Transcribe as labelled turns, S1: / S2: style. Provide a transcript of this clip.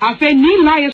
S1: afei say, new